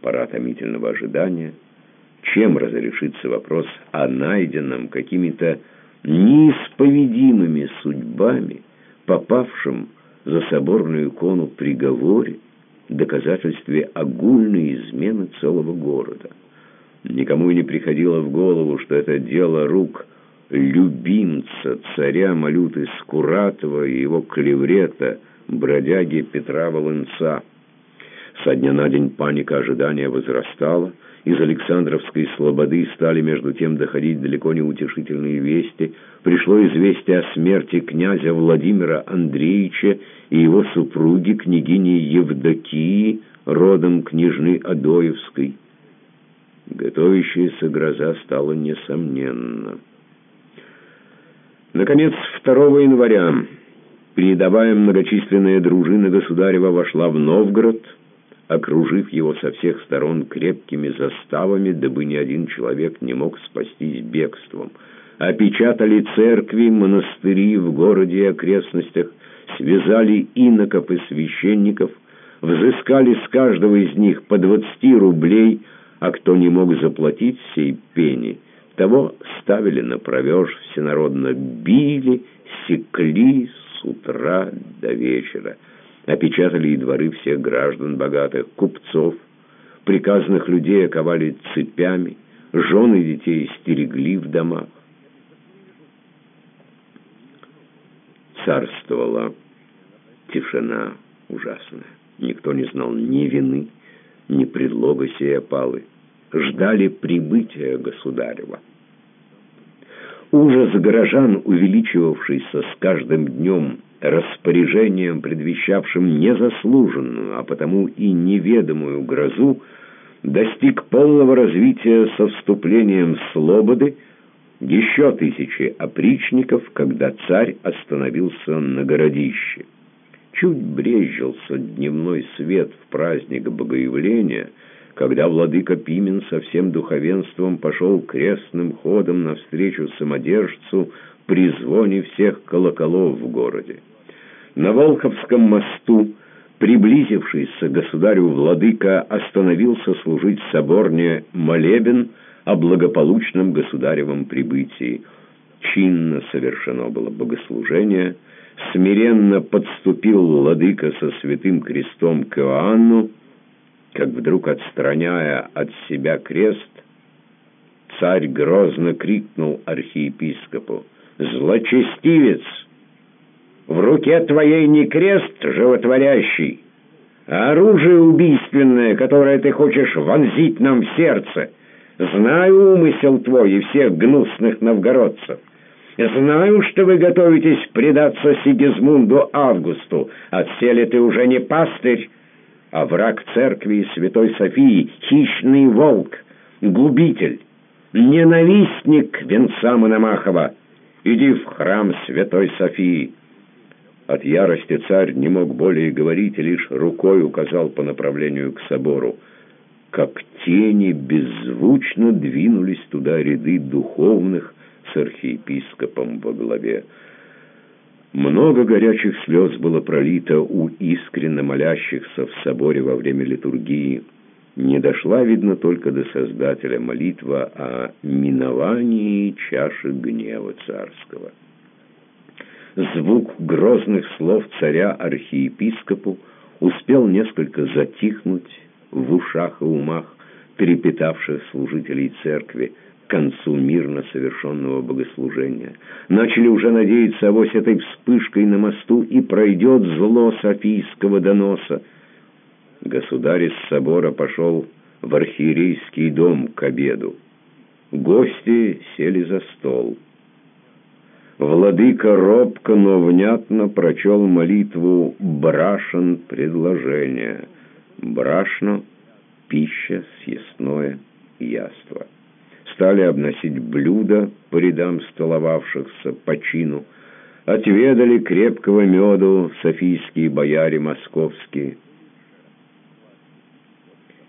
пора томительного ожидания, чем разрешится вопрос о найденном какими-то неисповедимыми судьбами, попавшем за соборную икону приговоре, доказательстве огульной измены целого города. Никому и не приходило в голову, что это дело рук любимца царя Малюты Скуратова и его клеврета, бродяги Петра Волынца. Со дня на день паника ожидания возрастала, из Александровской слободы стали между тем доходить далеко не утешительные вести. Пришло известие о смерти князя Владимира Андреевича и его супруги, княгини Евдокии, родом княжны Адоевской. Готовящаяся гроза стала несомненно. Наконец, 2 января передавая многочисленная дружина государева вошла в Новгород, окружив его со всех сторон крепкими заставами, дабы ни один человек не мог спастись бегством. Опечатали церкви, монастыри в городе и окрестностях, связали иноков и священников, взыскали с каждого из них по 20 рублей, а кто не мог заплатить сей пени, того ставили на провеж, всенародно били, секли с утра до вечера опечатали и дворы всех граждан богатых, купцов, приказных людей оковали цепями, жены детей стерегли в домах. Царствовала тишина ужасная. Никто не знал ни вины, ни предлога сей опалы. Ждали прибытия государева. Ужас горожан, увеличивавшийся с каждым днем, распоряжением, предвещавшим незаслуженную, а потому и неведомую грозу, достиг полного развития со вступлением Слободы еще тысячи опричников, когда царь остановился на городище. Чуть брезжился дневной свет в праздник Богоявления, когда владыка Пимен со всем духовенством пошел крестным ходом навстречу самодержцу при звоне всех колоколов в городе. На Волховском мосту, приблизившийся государю владыка, остановился служить соборне молебен о благополучном государевом прибытии. Чинно совершено было богослужение, смиренно подступил владыка со святым крестом к Иоанну, как вдруг, отстраняя от себя крест, царь грозно крикнул архиепископу «Злочестивец! В руке твоей не крест животворящий, а оружие убийственное, которое ты хочешь вонзить нам в сердце. Знаю умысел твой и всех гнусных новгородцев». Знаю, что вы готовитесь предаться Сигизмунду Августу. Отсели ты уже не пастырь, а враг церкви и святой Софии, хищный волк, губитель, ненавистник венца Мономахова. Иди в храм святой Софии». От ярости царь не мог более говорить лишь рукой указал по направлению к собору. Как тени беззвучно двинулись туда ряды духовных с архиепископом во главе. Много горячих слез было пролито у искренно молящихся в соборе во время литургии. Не дошла, видно, только до Создателя молитва о миновании чаши гнева царского. Звук грозных слов царя архиепископу успел несколько затихнуть в ушах и умах перепитавших служителей церкви, к концу мирно совершенного богослужения. Начали уже надеяться, авось этой вспышкой на мосту и пройдет зло Софийского доноса. Государь из собора пошел в архиерейский дом к обеду. Гости сели за стол. Владыка робко, но внятно прочел молитву «Брашен предложение». Брашно — пища, съестное яство стали обносить блюда по рядам столовавшихся по чину, отведали крепкого меду софийские бояре московские.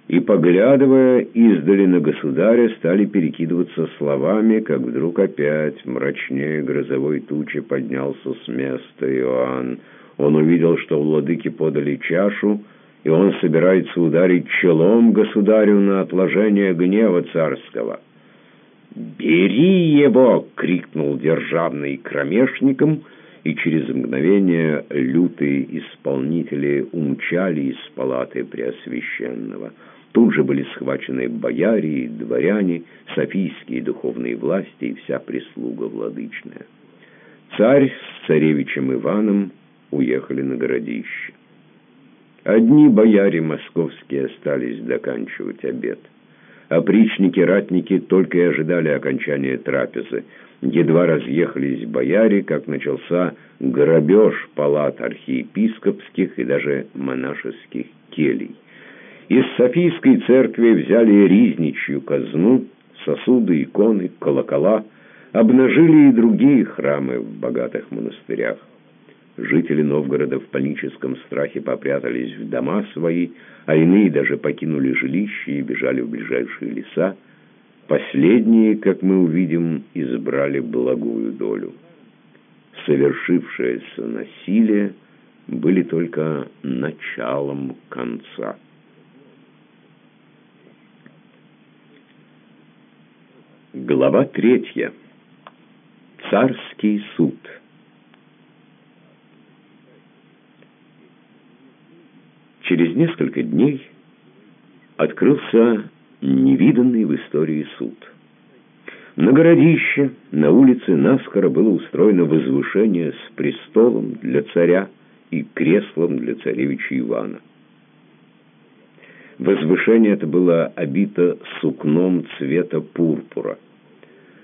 И, поглядывая издали на государя, стали перекидываться словами, как вдруг опять мрачнее грозовой тучи поднялся с места Иоанн. Он увидел, что владыки подали чашу, и он собирается ударить челом государю на отложение гнева царского. «Бери его!» — крикнул державный кромешником, и через мгновение лютые исполнители умчали из палаты Преосвященного. Тут же были схвачены бояре и дворяне, софийские духовные власти и вся прислуга владычная. Царь с царевичем Иваном уехали на городище. Одни бояре московские остались доканчивать обед. Опричники-ратники только и ожидали окончания трапезы. Едва разъехались бояре, как начался грабеж палат архиепископских и даже монашеских келей. Из Софийской церкви взяли ризничью казну, сосуды, иконы, колокола, обнажили и другие храмы в богатых монастырях. Жители Новгорода в паническом страхе попрятались в дома свои, а иные даже покинули жилища и бежали в ближайшие леса. Последние, как мы увидим, избрали благую долю. Совершившееся насилие были только началом конца. Глава третья. Царский суд. Через несколько дней открылся невиданный в истории суд. На городище, на улице наскоро было устроено возвышение с престолом для царя и креслом для царевича Ивана. Возвышение это было обито сукном цвета пурпура.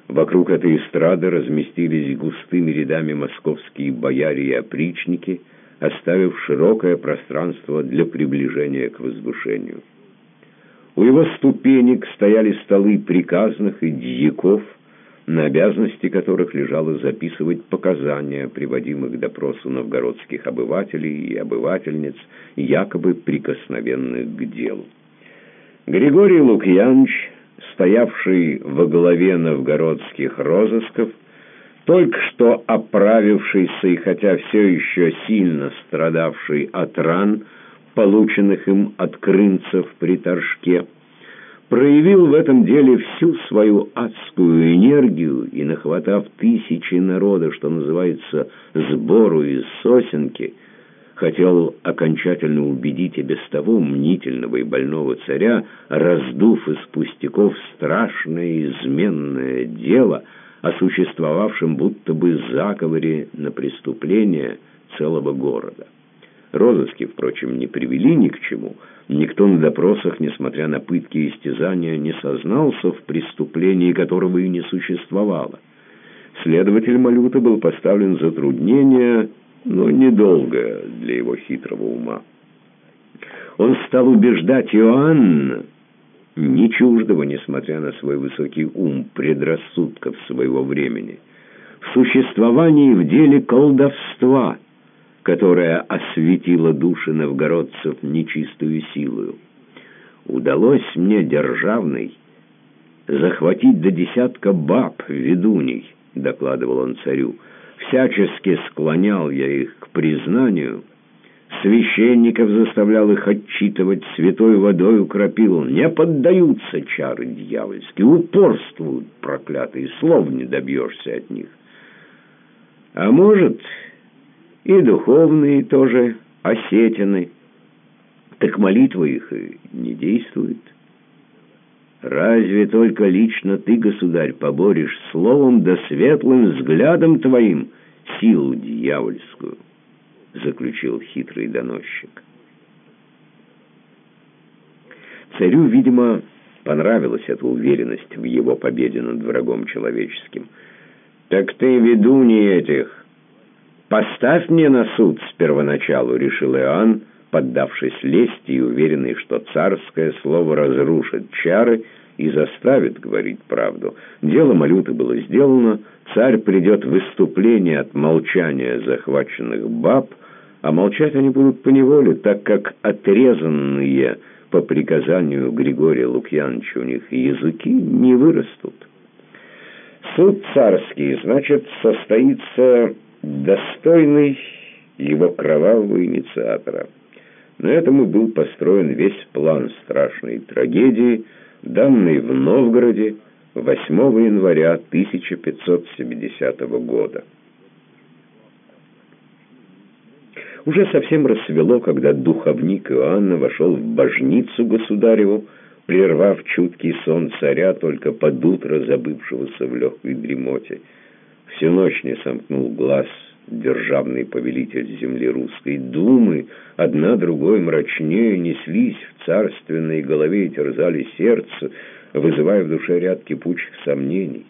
Вокруг этой эстрады разместились густыми рядами московские бояре и опричники – оставив широкое пространство для приближения к возвышению. У его ступенек стояли столы приказных и дьяков, на обязанности которых лежало записывать показания, приводимых к допросу новгородских обывателей и обывательниц, якобы прикосновенных к делу. Григорий Лукьянович, стоявший во главе новгородских розысков, только что оправившийся и хотя все еще сильно страдавший от ран, полученных им от крынцев при торжке, проявил в этом деле всю свою адскую энергию и, нахватав тысячи народа, что называется, сбору из сосенки, хотел окончательно убедить и без того мнительного и больного царя, раздув из пустяков страшное изменное дело — о существовавшем будто бы заговоре на преступление целого города. Розыски, впрочем, не привели ни к чему. Никто на допросах, несмотря на пытки и истязания, не сознался в преступлении, которого и не существовало. Следователь Малюта был поставлен в затруднение, но недолго для его хитрого ума. Он стал убеждать Иоанна, не чуждого, несмотря на свой высокий ум, предрассудков своего времени, в существовании в деле колдовства, которое осветило души новгородцев нечистую силою. Удалось мне, державный, захватить до десятка баб, ведуней, докладывал он царю. Всячески склонял я их к признанию, Священников заставлял их отчитывать, святой водой укропил. Не поддаются чары дьявольские, упорствуют проклятые, слов не добьешься от них. А может, и духовные тоже осетины, так молитва их и не действует. Разве только лично ты, государь, поборешь словом да светлым взглядом твоим силу дьявольскую? — заключил хитрый доносчик. Царю, видимо, понравилась эта уверенность в его победе над врагом человеческим. «Так ты, ведуньи этих, поставь мне на суд с первоначалу», — решил Иоанн, поддавшись лести и уверенный, что царское слово разрушит чары и заставит говорить правду. Дело Малюты было сделано, царь придет в выступление от молчания захваченных баб, а молчать они будут поневоле, так как отрезанные по приказанию Григория Лукьяновича у них языки не вырастут. Суд царский, значит, состоится достойный его кровавого инициатора. На этом и был построен весь план страшной трагедии, данный в Новгороде 8 января 1570 года. Уже совсем рассвело, когда духовник Иоанна вошел в божницу государеву, прервав чуткий сон царя, только под утро забывшегося в легкой дремоте. Всю ночь не сомкнул глаз державный повелитель земли русской. Думы, одна другой мрачнее, неслись в царственной голове и терзали сердце, вызывая в душе ряд кипучих сомнений.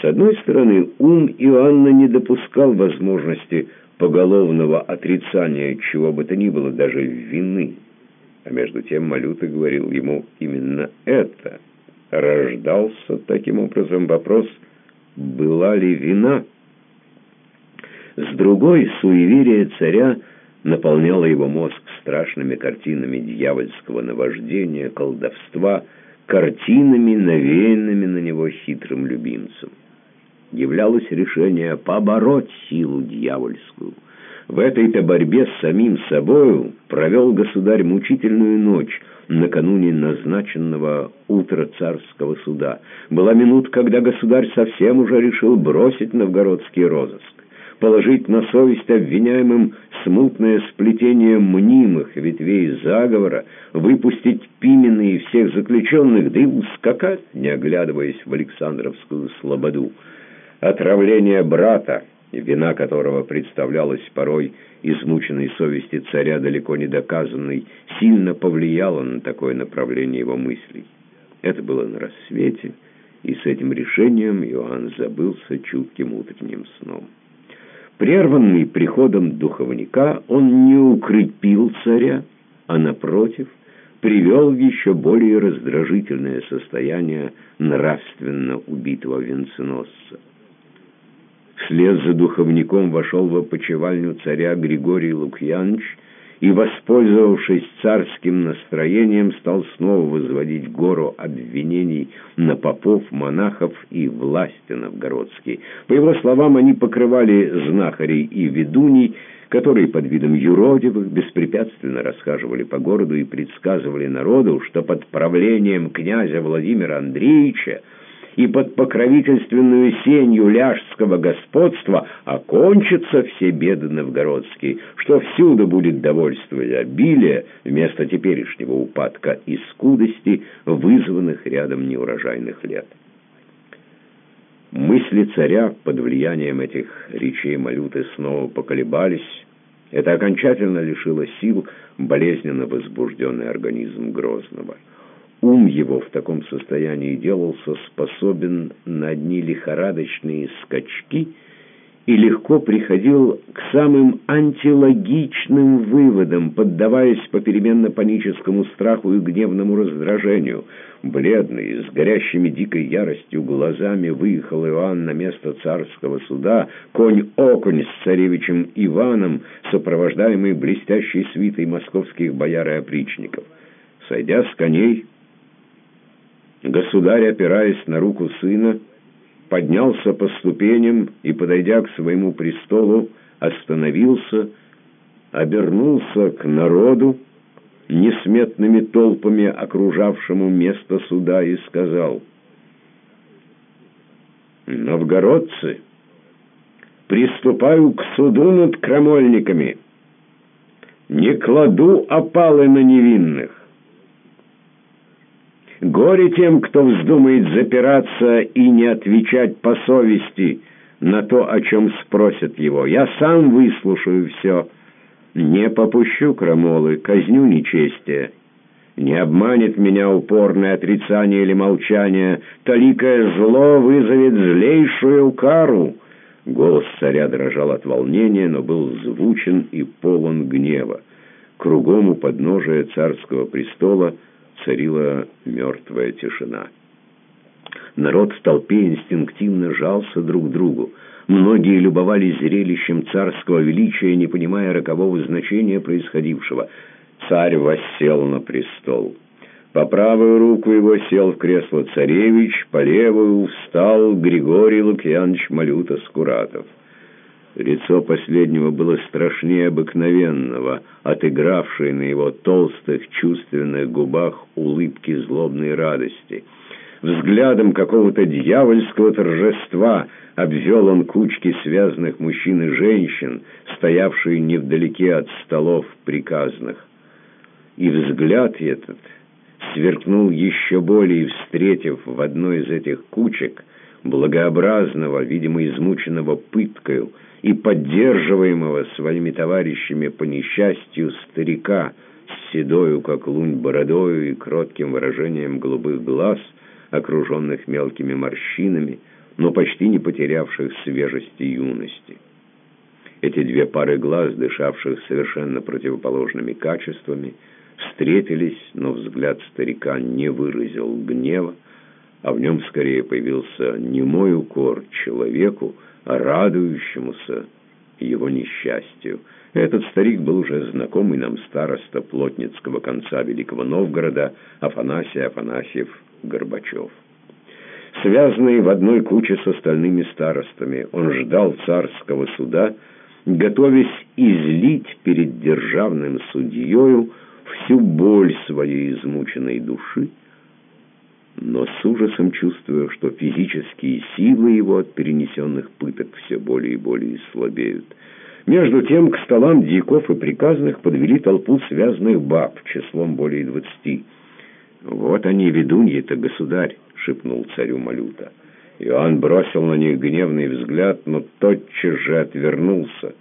С одной стороны, ум Иоанна не допускал возможности поголовного отрицания чего бы то ни было, даже вины. А между тем Малюта говорил ему именно это. Рождался таким образом вопрос, была ли вина? С другой, суеверие царя наполняло его мозг страшными картинами дьявольского наваждения, колдовства, картинами, навеянными на него хитрым любимцем. Являлось решение побороть силу дьявольскую. В этой-то борьбе с самим собою провел государь мучительную ночь, накануне назначенного утра царского суда. Была минута, когда государь совсем уже решил бросить новгородский розыск положить на совесть обвиняемым смутное сплетение мнимых ветвей заговора, выпустить Пимены и всех заключенных, да и ускакать, не оглядываясь в Александровскую слободу. Отравление брата, вина которого представлялась порой измученной совести царя далеко не доказанной, сильно повлияло на такое направление его мыслей. Это было на рассвете, и с этим решением Иоанн забылся чутким утренним сном. Прерванный приходом духовника, он не укрепил царя, а, напротив, привел в еще более раздражительное состояние нравственно убитого венценосца. Вслед за духовником вошел в опочивальню царя Григорий Лукьянович и, воспользовавшись царским настроением, стал снова возводить гору обвинений на попов, монахов и власти новгородские. По его словам, они покрывали знахарей и ведуней, которые под видом юродивых беспрепятственно расхаживали по городу и предсказывали народу, что под правлением князя Владимира Андреевича и под покровительственную сенью ляжского господства окончатся все беды новгородские, что всюду будет довольство и обилие вместо теперешнего упадка и скудости, вызванных рядом неурожайных лет. Мысли царя под влиянием этих речей Малюты снова поколебались. Это окончательно лишило сил болезненно возбужденный организм Грозного. Ум его в таком состоянии делался способен на одни лихорадочные скачки и легко приходил к самым антилогичным выводам, поддаваясь попеременно паническому страху и гневному раздражению. Бледный, с горящими дикой яростью глазами выехал Иоанн на место царского суда, конь-окунь с царевичем Иваном, сопровождаемый блестящей свитой московских бояр и опричников. Сойдя с коней, Государь, опираясь на руку сына, поднялся по ступеням и, подойдя к своему престолу, остановился, обернулся к народу, несметными толпами окружавшему место суда, и сказал, «Новгородцы, приступаю к суду над крамольниками, не кладу опалы на невинных, Горе тем, кто вздумает запираться и не отвечать по совести на то, о чем спросят его. Я сам выслушаю все. Не попущу крамолы, казню нечестие. Не обманет меня упорное отрицание или молчание. Толикое зло вызовет злейшую кару. Голос царя дрожал от волнения, но был звучен и полон гнева. Кругом у подножия царского престола — царила мертвая тишина. Народ в толпе инстинктивно жался друг к другу. Многие любовались зрелищем царского величия, не понимая рокового значения происходившего. Царь воссел на престол. По правую руку его сел в кресло царевич, по левую встал Григорий Лукьянович Малюта Скуратов. Лицо последнего было страшнее обыкновенного, отыгравшее на его толстых чувственных губах улыбки злобной радости. Взглядом какого-то дьявольского торжества обвел он кучки связанных мужчин и женщин, стоявшие невдалеке от столов приказных. И взгляд этот сверкнул еще более, встретив в одной из этих кучек благообразного, видимо, измученного пыткою и поддерживаемого своими товарищами по несчастью старика с седою, как лунь, бородою и кротким выражением голубых глаз, окруженных мелкими морщинами, но почти не потерявших свежести юности. Эти две пары глаз, дышавших совершенно противоположными качествами, встретились, но взгляд старика не выразил гнева, а в нем скорее появился не мой укор человеку, а радующемуся его несчастью. Этот старик был уже знакомый нам староста плотницкого конца Великого Новгорода Афанасий Афанасьев Горбачев. Связанный в одной куче с остальными старостами, он ждал царского суда, готовясь излить перед державным судьею всю боль своей измученной души, но с ужасом чувствуя, что физические силы его от перенесенных пыток все более и более слабеют. Между тем к столам дьяков и приказных подвели толпу связанных баб, числом более двадцати. «Вот они, ведуньи-то, государь!» — шепнул царю Малюта. Иоанн бросил на них гневный взгляд, но тотчас же отвернулся.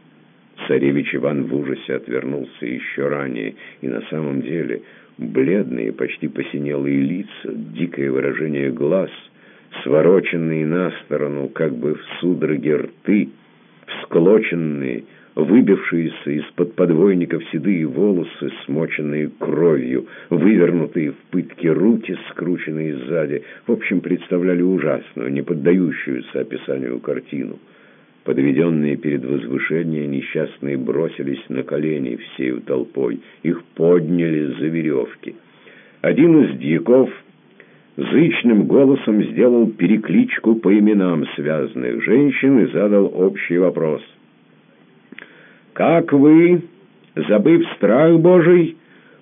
Царевич Иван в ужасе отвернулся еще ранее, и на самом деле бледные, почти посинелые лица, дикое выражение глаз, свороченные на сторону, как бы в судороге рты, всклоченные, выбившиеся из-под подвойников седые волосы, смоченные кровью, вывернутые в пытки руки, скрученные сзади, в общем, представляли ужасную, не поддающуюся описанию картину. Подведенные перед возвышением, несчастные бросились на колени всею толпой. Их подняли за веревки. Один из дьяков зычным голосом сделал перекличку по именам связанных женщин и задал общий вопрос. «Как вы, забыв страх Божий,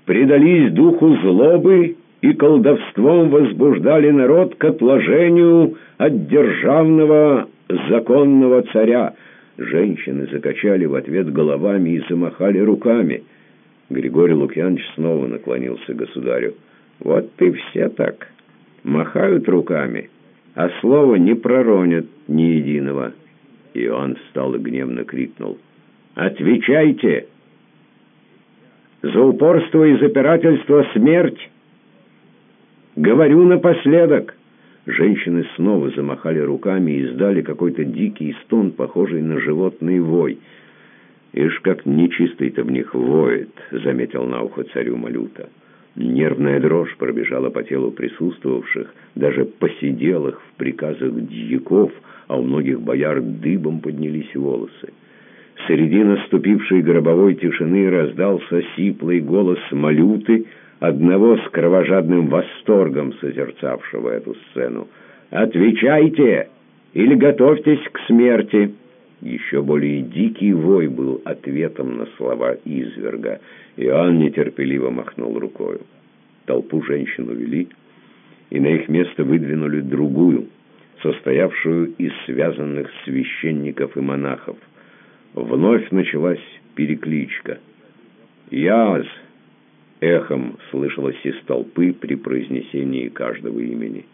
предались духу злобы и колдовством возбуждали народ к отложению от державного законного царя. Женщины закачали в ответ головами и замахали руками. Григорий Лукьянович снова наклонился к государю. «Вот ты все так. Махают руками, а слова не проронят ни единого». И он встал и гневно крикнул. «Отвечайте! За упорство и запирательство смерть! Говорю напоследок!» Женщины снова замахали руками и издали какой-то дикий стон, похожий на животный вой. «Ишь, как нечистый-то в них воет», — заметил на ухо царю Малюта. Нервная дрожь пробежала по телу присутствовавших, даже посиделых в приказах дьяков, а у многих бояр дыбом поднялись волосы. Среди наступившей гробовой тишины раздался сиплый голос Малюты — одного с кровожадным восторгом созерцавшего эту сцену. «Отвечайте или готовьтесь к смерти!» Еще более дикий вой был ответом на слова изверга. Иоанн нетерпеливо махнул рукою. Толпу женщин увели, и на их место выдвинули другую, состоявшую из связанных священников и монахов. Вновь началась перекличка. «Яз!» Эхом слышалось из толпы при произнесении каждого имени.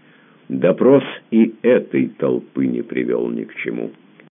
Допрос и этой толпы не привел ни к чему.